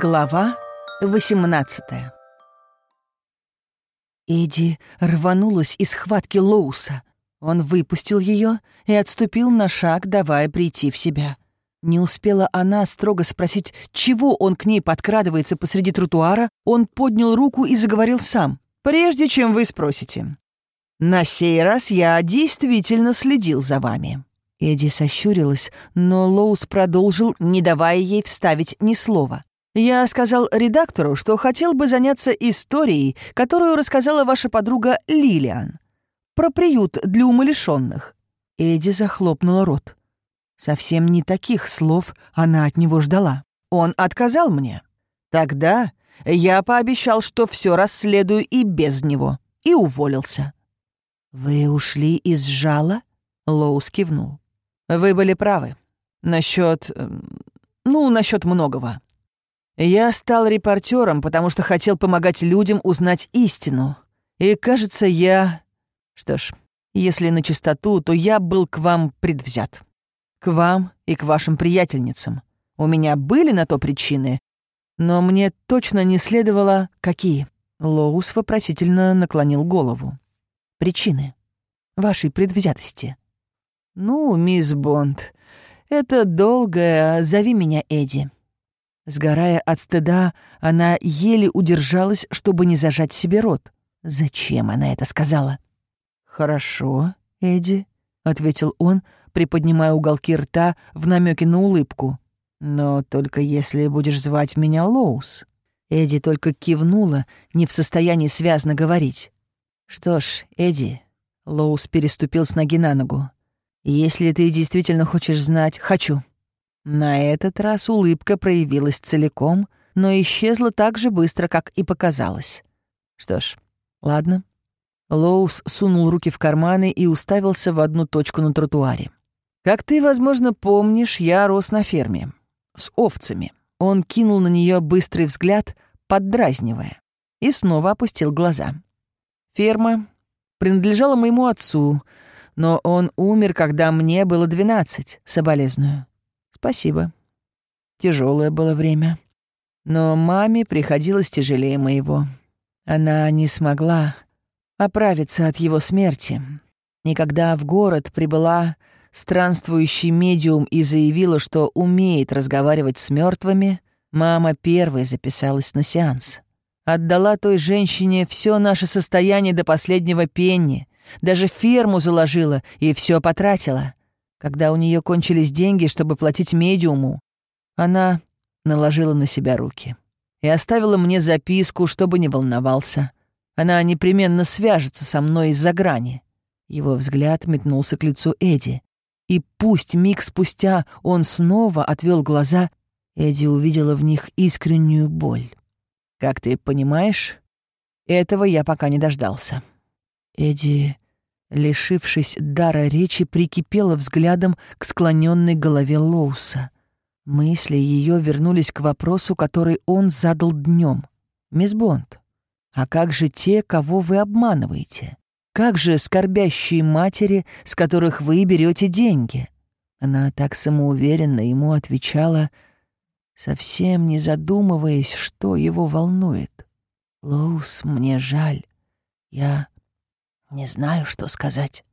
Глава 18 Эдди рванулась из схватки Лоуса. Он выпустил ее и отступил на шаг, давая прийти в себя. Не успела она строго спросить, чего он к ней подкрадывается посреди тротуара, он поднял руку и заговорил сам. «Прежде чем вы спросите, на сей раз я действительно следил за вами». Эдди сощурилась, но Лоус продолжил, не давая ей вставить ни слова. Я сказал редактору, что хотел бы заняться историей, которую рассказала ваша подруга Лилиан. Про приют для умалишенных. Эдди захлопнула рот. Совсем не таких слов она от него ждала. Он отказал мне. Тогда я пообещал, что все расследую и без него, и уволился. «Вы ушли из жала?» — Лоус кивнул. «Вы были правы. Насчет... Эм, ну, насчет многого. Я стал репортером, потому что хотел помогать людям узнать истину. И, кажется, я... Что ж, если на чистоту, то я был к вам предвзят. К вам и к вашим приятельницам. У меня были на то причины, но мне точно не следовало... Какие? Лоус вопросительно наклонил голову. Причины вашей предвзятости. Ну, мисс Бонд, это долгое... Зови меня Эдди. Сгорая от стыда, она еле удержалась, чтобы не зажать себе рот. Зачем она это сказала? «Хорошо, Эдди», — ответил он, приподнимая уголки рта в намеке на улыбку. «Но только если будешь звать меня Лоус». Эдди только кивнула, не в состоянии связно говорить. «Что ж, Эдди...» — Лоус переступил с ноги на ногу. «Если ты действительно хочешь знать...» «Хочу», на этот раз улыбка проявилась целиком, но исчезла так же быстро, как и показалось. Что ж, ладно. Лоус сунул руки в карманы и уставился в одну точку на тротуаре. «Как ты, возможно, помнишь, я рос на ферме. С овцами». Он кинул на нее быстрый взгляд, поддразнивая, и снова опустил глаза. «Ферма принадлежала моему отцу, но он умер, когда мне было двенадцать, соболезную. Спасибо. Тяжелое было время. Но маме приходилось тяжелее моего. Она не смогла оправиться от его смерти. И когда в город прибыла странствующий медиум и заявила, что умеет разговаривать с мертвыми, мама первой записалась на сеанс. Отдала той женщине все наше состояние до последнего пенни, даже ферму заложила и все потратила. Когда у нее кончились деньги, чтобы платить медиуму, она наложила на себя руки и оставила мне записку, чтобы не волновался. Она непременно свяжется со мной из-за грани. Его взгляд метнулся к лицу Эдди. И пусть миг спустя он снова отвел глаза, Эдди увидела в них искреннюю боль. «Как ты понимаешь, этого я пока не дождался». Эдди лишившись дара речи, прикипела взглядом к склоненной голове Лоуса. Мысли ее вернулись к вопросу, который он задал днем. «Мисс Бонд, а как же те, кого вы обманываете? Как же скорбящие матери, с которых вы берете деньги?» Она так самоуверенно ему отвечала, совсем не задумываясь, что его волнует. «Лоус, мне жаль. Я не знаю, что сказать.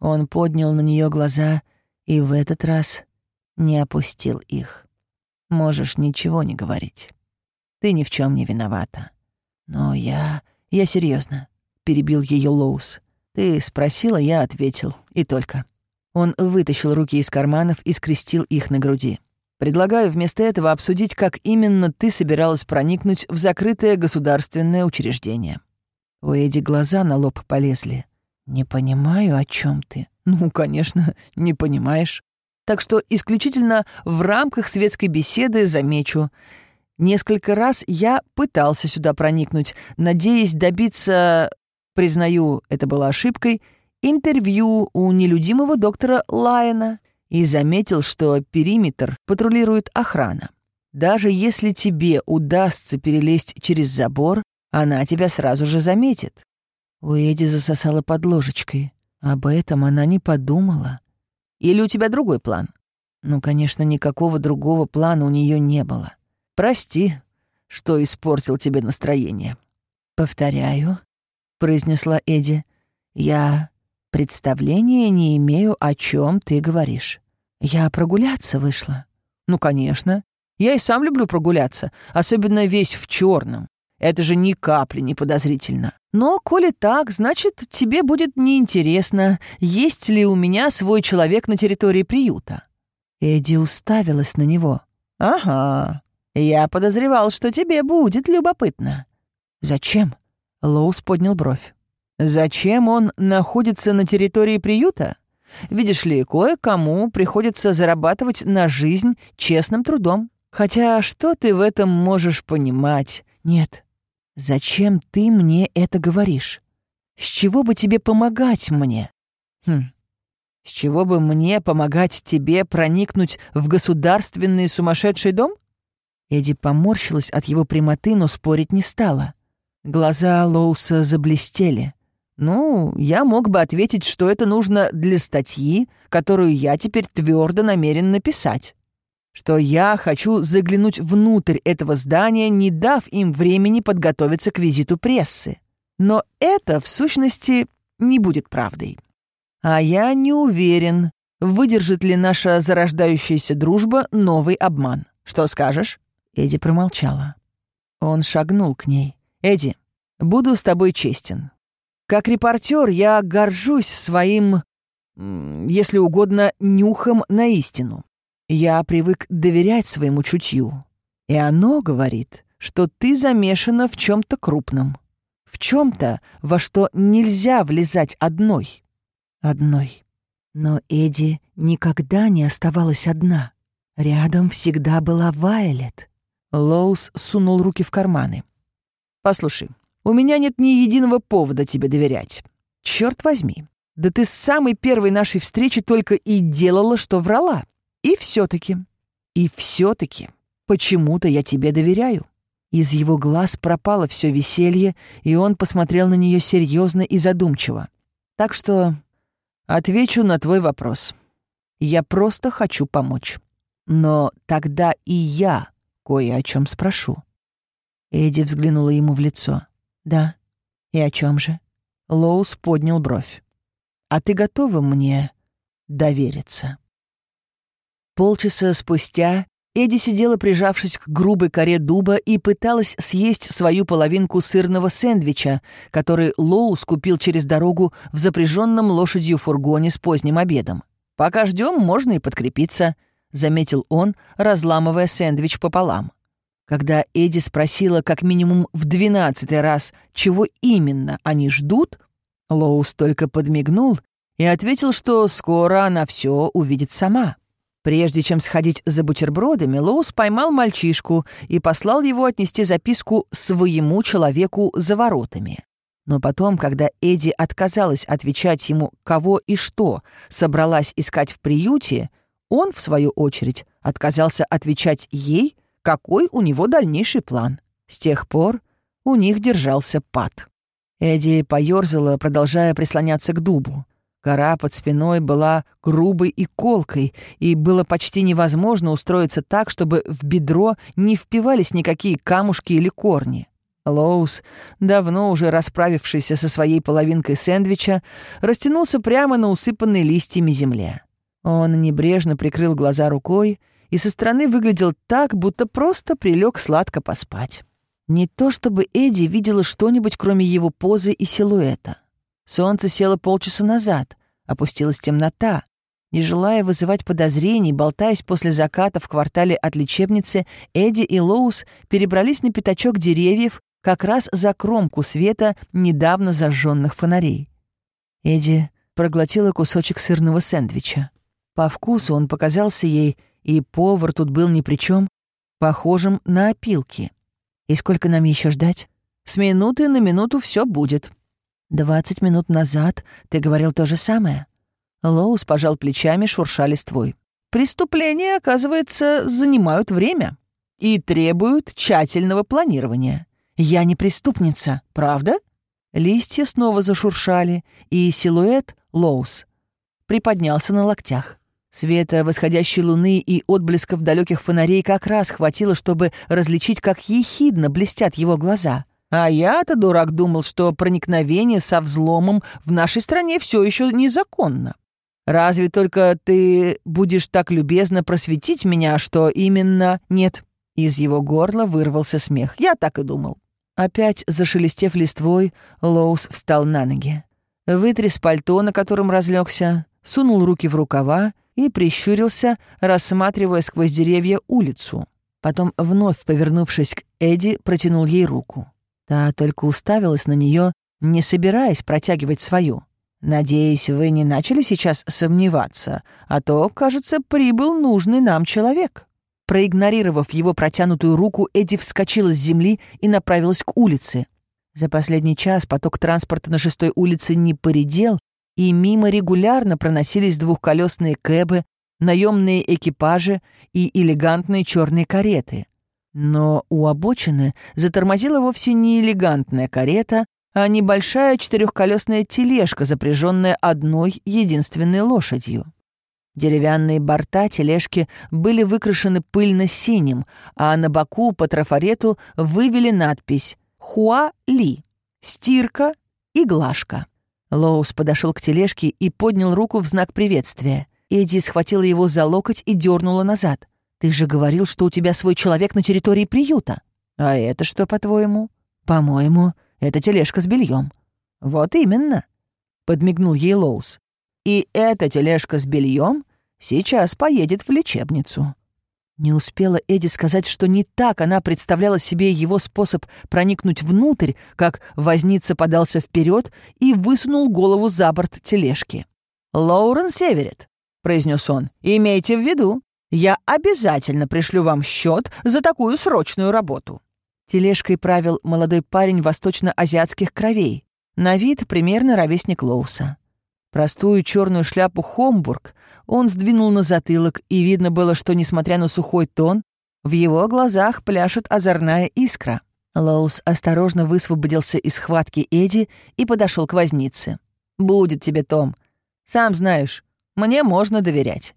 Он поднял на нее глаза и в этот раз не опустил их. Можешь ничего не говорить. Ты ни в чем не виновата. Но я... Я серьезно, перебил ее Лоус. Ты спросила, я ответил. И только. Он вытащил руки из карманов и скрестил их на груди. Предлагаю вместо этого обсудить, как именно ты собиралась проникнуть в закрытое государственное учреждение. У Эди глаза на лоб полезли. «Не понимаю, о чем ты». «Ну, конечно, не понимаешь. Так что исключительно в рамках светской беседы замечу. Несколько раз я пытался сюда проникнуть, надеясь добиться, признаю, это была ошибкой, интервью у нелюдимого доктора Лайена и заметил, что периметр патрулирует охрана. Даже если тебе удастся перелезть через забор, она тебя сразу же заметит. У Эди засосала под ложечкой. Об этом она не подумала. Или у тебя другой план? Ну, конечно, никакого другого плана у нее не было. Прости, что испортил тебе настроение. «Повторяю», — произнесла Эдди, — «я представления не имею, о чем ты говоришь. Я прогуляться вышла». «Ну, конечно. Я и сам люблю прогуляться, особенно весь в черном. Это же ни капли не подозрительно. Но, коли так, значит, тебе будет неинтересно, есть ли у меня свой человек на территории приюта». Эдди уставилась на него. «Ага, я подозревал, что тебе будет любопытно». «Зачем?» — Лоус поднял бровь. «Зачем он находится на территории приюта? Видишь ли, кое-кому приходится зарабатывать на жизнь честным трудом. Хотя что ты в этом можешь понимать? Нет, «Зачем ты мне это говоришь? С чего бы тебе помогать мне?» «Хм, с чего бы мне помогать тебе проникнуть в государственный сумасшедший дом?» Эдди поморщилась от его прямоты, но спорить не стала. Глаза Лоуса заблестели. «Ну, я мог бы ответить, что это нужно для статьи, которую я теперь твердо намерен написать что я хочу заглянуть внутрь этого здания, не дав им времени подготовиться к визиту прессы. Но это, в сущности, не будет правдой. А я не уверен, выдержит ли наша зарождающаяся дружба новый обман. Что скажешь?» Эдди промолчала. Он шагнул к ней. «Эдди, буду с тобой честен. Как репортер я горжусь своим, если угодно, нюхом на истину. Я привык доверять своему чутью. И оно говорит, что ты замешана в чем-то крупном. В чем-то, во что нельзя влезать одной. Одной. Но Эдди никогда не оставалась одна. Рядом всегда была Вайлет. Лоус сунул руки в карманы. «Послушай, у меня нет ни единого повода тебе доверять. Черт возьми, да ты с самой первой нашей встречи только и делала, что врала. И все-таки, и все-таки, почему-то я тебе доверяю». Из его глаз пропало все веселье, и он посмотрел на нее серьезно и задумчиво. «Так что отвечу на твой вопрос. Я просто хочу помочь. Но тогда и я кое о чем спрошу». Эдди взглянула ему в лицо. «Да? И о чем же?» Лоус поднял бровь. «А ты готова мне довериться?» Полчаса спустя Эдди сидела, прижавшись к грубой коре дуба, и пыталась съесть свою половинку сырного сэндвича, который Лоу скупил через дорогу в запряженном лошадью фургоне с поздним обедом. «Пока ждем, можно и подкрепиться», — заметил он, разламывая сэндвич пополам. Когда Эдди спросила как минимум в двенадцатый раз, чего именно они ждут, Лоус только подмигнул и ответил, что скоро она все увидит сама. Прежде чем сходить за бутербродами, Лоус поймал мальчишку и послал его отнести записку своему человеку за воротами. Но потом, когда Эдди отказалась отвечать ему, кого и что собралась искать в приюте, он, в свою очередь, отказался отвечать ей, какой у него дальнейший план. С тех пор у них держался пад. Эдди поёрзала, продолжая прислоняться к дубу. Кора под спиной была грубой и колкой, и было почти невозможно устроиться так, чтобы в бедро не впивались никакие камушки или корни. Лоус, давно уже расправившийся со своей половинкой сэндвича, растянулся прямо на усыпанной листьями земле. Он небрежно прикрыл глаза рукой и со стороны выглядел так, будто просто прилег сладко поспать. Не то чтобы Эдди видела что-нибудь, кроме его позы и силуэта. Солнце село полчаса назад, опустилась темнота. Не желая вызывать подозрений, болтаясь после заката в квартале от лечебницы, Эдди и Лоус перебрались на пятачок деревьев как раз за кромку света недавно зажженных фонарей. Эдди проглотила кусочек сырного сэндвича. По вкусу он показался ей, и повар тут был ни при чем, похожим на опилки. «И сколько нам еще ждать?» «С минуты на минуту все будет», «Двадцать минут назад ты говорил то же самое». Лоус пожал плечами, шурша листвой. «Преступления, оказывается, занимают время и требуют тщательного планирования. Я не преступница, правда?» Листья снова зашуршали, и силуэт Лоус приподнялся на локтях. Света восходящей луны и отблесков далеких фонарей как раз хватило, чтобы различить, как ехидно блестят его глаза. А я-то, дурак, думал, что проникновение со взломом в нашей стране все еще незаконно. Разве только ты будешь так любезно просветить меня, что именно нет. Из его горла вырвался смех. Я так и думал. Опять зашелестев листвой, Лоус встал на ноги. Вытряс пальто, на котором разлегся, сунул руки в рукава и прищурился, рассматривая сквозь деревья улицу. Потом, вновь повернувшись к Эдди, протянул ей руку. Та только уставилась на нее, не собираясь протягивать свою. «Надеюсь, вы не начали сейчас сомневаться, а то, кажется, прибыл нужный нам человек». Проигнорировав его протянутую руку, Эдди вскочила с земли и направилась к улице. За последний час поток транспорта на шестой улице не поредел, и мимо регулярно проносились двухколесные кэбы, наемные экипажи и элегантные черные кареты. Но у обочины затормозила вовсе не элегантная карета, а небольшая четырехколесная тележка, запряженная одной единственной лошадью. Деревянные борта тележки были выкрашены пыльно-синим, а на боку по трафарету вывели надпись «Хуа-Ли» — «Стирка» и «Глажка». Лоус подошел к тележке и поднял руку в знак приветствия. Эдди схватила его за локоть и дернула назад. «Ты же говорил, что у тебя свой человек на территории приюта». «А это что, по-твоему?» «По-моему, это тележка с бельем». «Вот именно», — подмигнул ей Лоус. «И эта тележка с бельем сейчас поедет в лечебницу». Не успела Эдди сказать, что не так она представляла себе его способ проникнуть внутрь, как возница подался вперед и высунул голову за борт тележки. «Лоурен Северет», — произнес он, — «имейте в виду, я обязательно пришлю вам счет за такую срочную работу». Тележкой правил молодой парень восточно-азиатских кровей, на вид примерно ровесник Лоуса. Простую черную шляпу «Хомбург» он сдвинул на затылок, и видно было, что, несмотря на сухой тон, в его глазах пляшет озорная искра. Лоус осторожно высвободился из схватки Эдди и подошел к вознице. «Будет тебе, Том. Сам знаешь, мне можно доверять».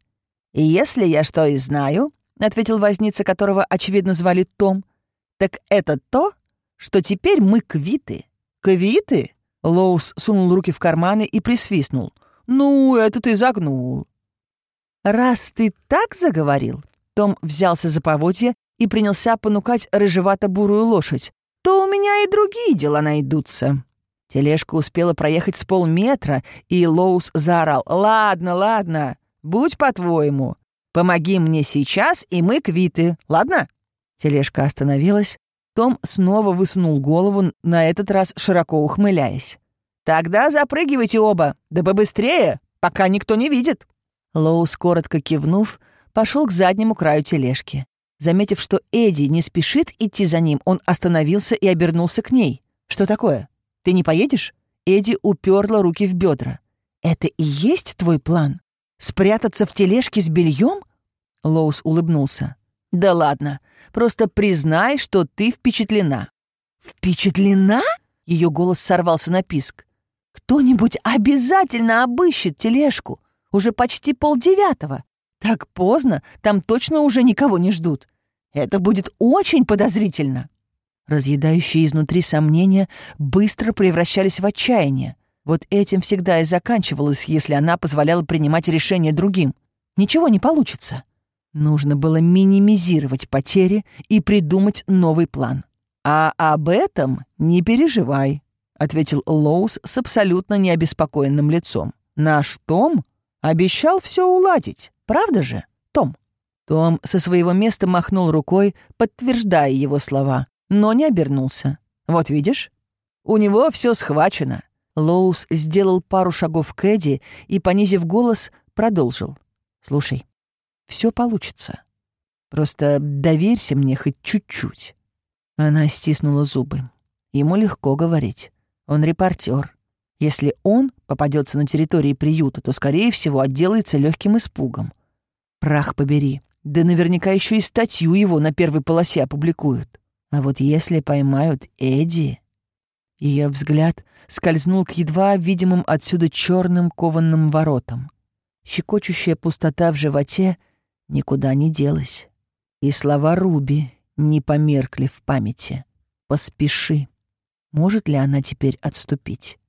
«И если я что и знаю», — ответил возница, которого, очевидно, звали Том, «так это то, что теперь мы квиты». «Квиты?» Лоус сунул руки в карманы и присвистнул. «Ну, это ты загнул». «Раз ты так заговорил», — Том взялся за поводья и принялся понукать рыжевато-бурую лошадь, «то у меня и другие дела найдутся». Тележка успела проехать с полметра, и Лоус заорал. «Ладно, ладно, будь по-твоему. Помоги мне сейчас, и мы квиты, ладно?» Тележка остановилась, том снова высунул голову, на этот раз широко ухмыляясь. «Тогда запрыгивайте оба, да побыстрее, пока никто не видит». Лоус, коротко кивнув, пошел к заднему краю тележки. Заметив, что Эдди не спешит идти за ним, он остановился и обернулся к ней. «Что такое? Ты не поедешь?» Эдди уперла руки в бедра. «Это и есть твой план? Спрятаться в тележке с бельем?» Лоус улыбнулся. «Да ладно, просто признай, что ты впечатлена». «Впечатлена?» — ее голос сорвался на писк. «Кто-нибудь обязательно обыщет тележку. Уже почти полдевятого. Так поздно, там точно уже никого не ждут. Это будет очень подозрительно». Разъедающие изнутри сомнения быстро превращались в отчаяние. Вот этим всегда и заканчивалось, если она позволяла принимать решения другим. Ничего не получится. Нужно было минимизировать потери и придумать новый план. «А об этом не переживай», — ответил Лоус с абсолютно необеспокоенным лицом. «Наш Том обещал все уладить, правда же, Том?» Том со своего места махнул рукой, подтверждая его слова, но не обернулся. «Вот видишь, у него все схвачено». Лоус сделал пару шагов к Эдди и, понизив голос, продолжил. «Слушай, все получится. Просто доверься мне хоть чуть-чуть». Она стиснула зубы. Ему легко говорить. Он репортер. Если он попадется на территории приюта, то, скорее всего, отделается легким испугом. Прах побери. Да наверняка еще и статью его на первой полосе опубликуют. А вот если поймают Эдди... Ее взгляд скользнул к едва видимым отсюда черным кованным воротам. Щекочущая пустота в животе никуда не делась. И слова Руби не померкли в памяти. «Поспеши». Может ли она теперь отступить?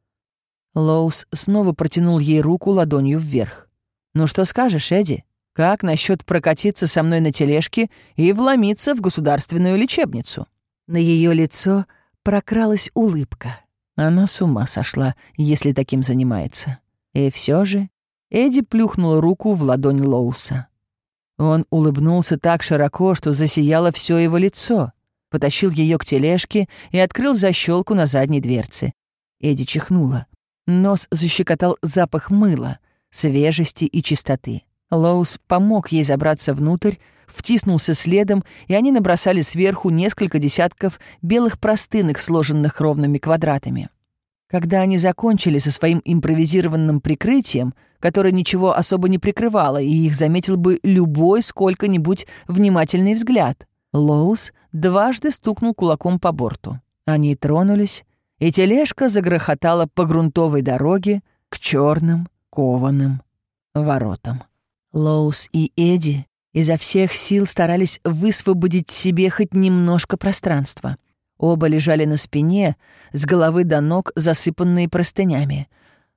Лоус снова протянул ей руку ладонью вверх. «Ну что скажешь, Эдди? Как насчет прокатиться со мной на тележке и вломиться в государственную лечебницу?» На ее лицо прокралась улыбка. Она с ума сошла, если таким занимается. И все же Эдди плюхнул руку в ладонь Лоуса. Он улыбнулся так широко, что засияло все его лицо, потащил ее к тележке и открыл защелку на задней дверце. Эдди чихнула. Нос защекотал запах мыла, свежести и чистоты. Лоус помог ей забраться внутрь, втиснулся следом, и они набросали сверху несколько десятков белых простынок, сложенных ровными квадратами. Когда они закончили со своим импровизированным прикрытием, которое ничего особо не прикрывало, и их заметил бы любой сколько-нибудь внимательный взгляд, Лоус дважды стукнул кулаком по борту. Они тронулись, и тележка загрохотала по грунтовой дороге к черным кованым воротам. Лоус и Эдди изо всех сил старались высвободить себе хоть немножко пространства. Оба лежали на спине, с головы до ног засыпанные простынями.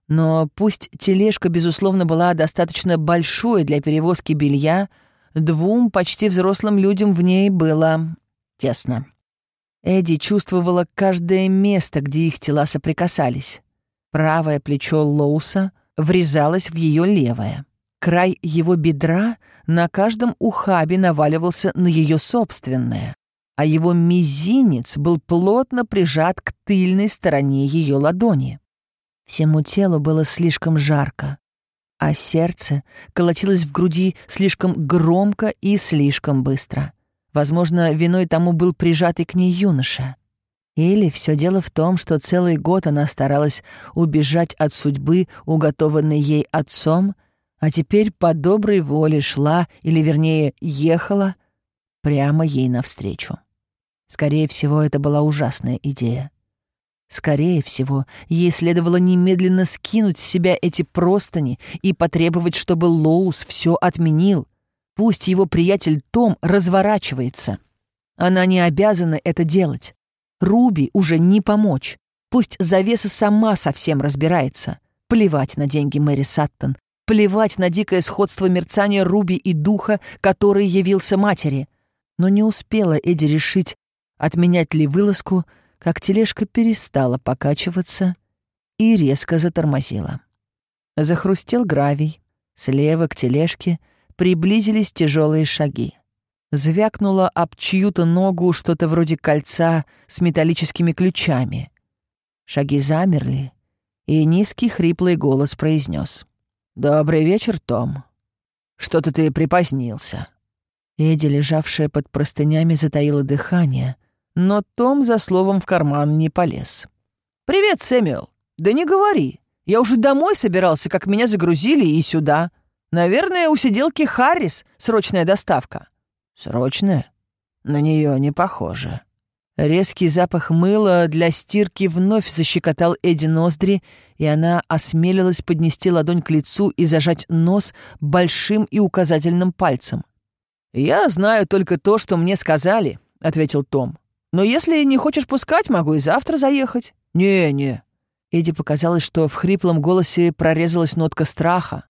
Но пусть тележка, безусловно, была достаточно большой для перевозки белья, двум почти взрослым людям в ней было тесно. Эдди чувствовала каждое место, где их тела соприкасались. Правое плечо Лоуса врезалось в ее левое. Край его бедра на каждом ухабе наваливался на ее собственное, а его мизинец был плотно прижат к тыльной стороне ее ладони. Всему телу было слишком жарко, а сердце колотилось в груди слишком громко и слишком быстро. Возможно, виной тому был прижатый к ней юноша. Или все дело в том, что целый год она старалась убежать от судьбы, уготованной ей отцом, а теперь по доброй воле шла, или вернее ехала, прямо ей навстречу. Скорее всего, это была ужасная идея. Скорее всего, ей следовало немедленно скинуть с себя эти простыни и потребовать, чтобы Лоус все отменил. Пусть его приятель Том разворачивается. Она не обязана это делать. Руби уже не помочь. Пусть завеса сама совсем разбирается. Плевать на деньги Мэри Саттон, Плевать на дикое сходство мерцания Руби и духа, который явился матери. Но не успела Эдди решить, отменять ли вылазку, как тележка перестала покачиваться и резко затормозила. Захрустел гравий. Слева к тележке приблизились тяжелые шаги. Звякнуло об чью-то ногу что-то вроде кольца с металлическими ключами. Шаги замерли, и низкий хриплый голос произнес: «Добрый вечер, Том. Что-то ты припозднился». Эдди, лежавшая под простынями, затаила дыхание, но Том за словом в карман не полез. «Привет, Сэмюэл. Да не говори. Я уже домой собирался, как меня загрузили и сюда. Наверное, у сиделки Харрис срочная доставка». «Срочная? На нее не похоже». Резкий запах мыла для стирки вновь защекотал Эдди ноздри, и она осмелилась поднести ладонь к лицу и зажать нос большим и указательным пальцем. «Я знаю только то, что мне сказали», — ответил Том. «Но если не хочешь пускать, могу и завтра заехать». «Не-не». Эдди показалось, что в хриплом голосе прорезалась нотка страха.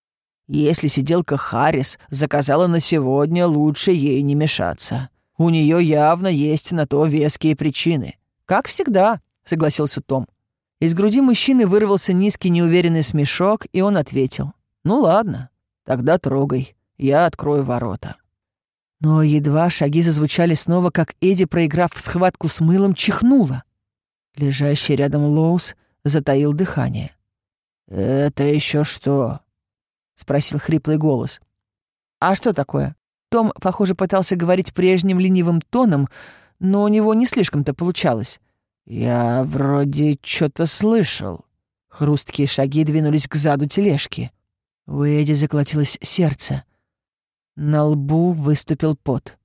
«Если сиделка Харрис заказала на сегодня, лучше ей не мешаться». У нее явно есть на то веские причины. Как всегда, согласился Том. Из груди мужчины вырвался низкий неуверенный смешок, и он ответил. «Ну ладно, тогда трогай, я открою ворота». Но едва шаги зазвучали снова, как Эдди, проиграв схватку с мылом, чихнула. Лежащий рядом Лоус затаил дыхание. «Это еще что?» — спросил хриплый голос. «А что такое?» Том, похоже, пытался говорить прежним ленивым тоном, но у него не слишком-то получалось. «Я вроде что-то слышал». Хрусткие шаги двинулись к заду тележки. У Эдди заколотилось сердце. На лбу выступил пот.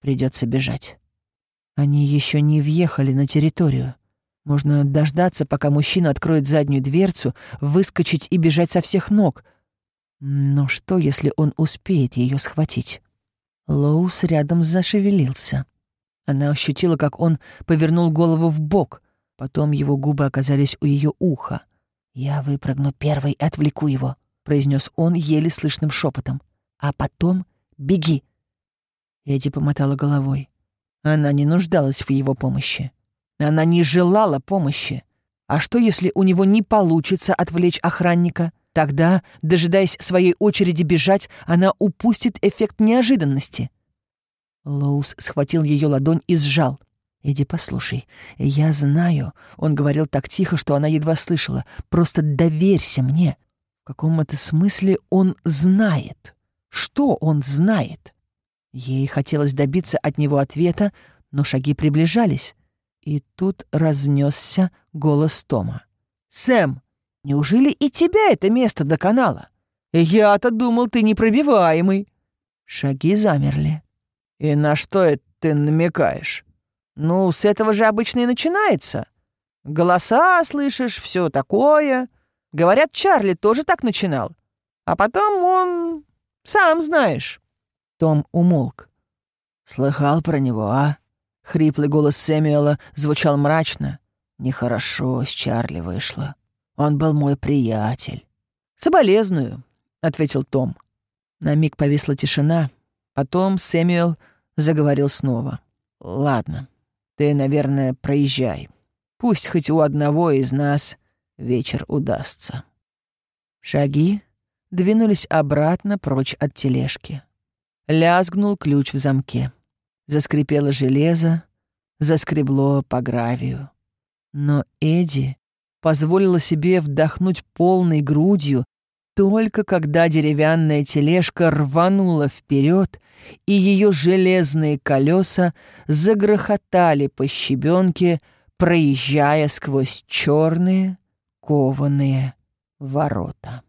Придется бежать. Они еще не въехали на территорию. Можно дождаться, пока мужчина откроет заднюю дверцу, выскочить и бежать со всех ног. Но что, если он успеет ее схватить? Лоус рядом зашевелился. Она ощутила, как он повернул голову в бок, потом его губы оказались у ее уха. «Я выпрыгну первой и отвлеку его», — произнес он еле слышным шепотом. «А потом беги». Эдди помотала головой. Она не нуждалась в его помощи. Она не желала помощи. А что, если у него не получится отвлечь охранника? Тогда, дожидаясь своей очереди бежать, она упустит эффект неожиданности. Лоус схватил ее ладонь и сжал. «Эдди, послушай, я знаю...» Он говорил так тихо, что она едва слышала. «Просто доверься мне». В каком-то смысле он знает. Что он знает? Ей хотелось добиться от него ответа, но шаги приближались. И тут разнесся голос Тома. «Сэм, Неужели и тебя это место до канала? Я-то думал, ты непробиваемый». Шаги замерли. «И на что это ты намекаешь?» «Ну, с этого же обычно и начинается. Голоса слышишь, все такое. Говорят, Чарли тоже так начинал. А потом он... сам знаешь». Том умолк. «Слыхал про него, а?» Хриплый голос Сэмюэла звучал мрачно. «Нехорошо с Чарли вышло. Он был мой приятель». «Соболезную», — ответил Том. На миг повисла тишина. Потом Сэмюэл заговорил снова. «Ладно, ты, наверное, проезжай. Пусть хоть у одного из нас вечер удастся». Шаги двинулись обратно прочь от тележки. Лязгнул ключ в замке. Заскрипело железо, заскребло по гравию. Но Эдди позволила себе вдохнуть полной грудью, только когда деревянная тележка рванула вперед, и ее железные колеса загрохотали по щебенке, проезжая сквозь черные кованые ворота.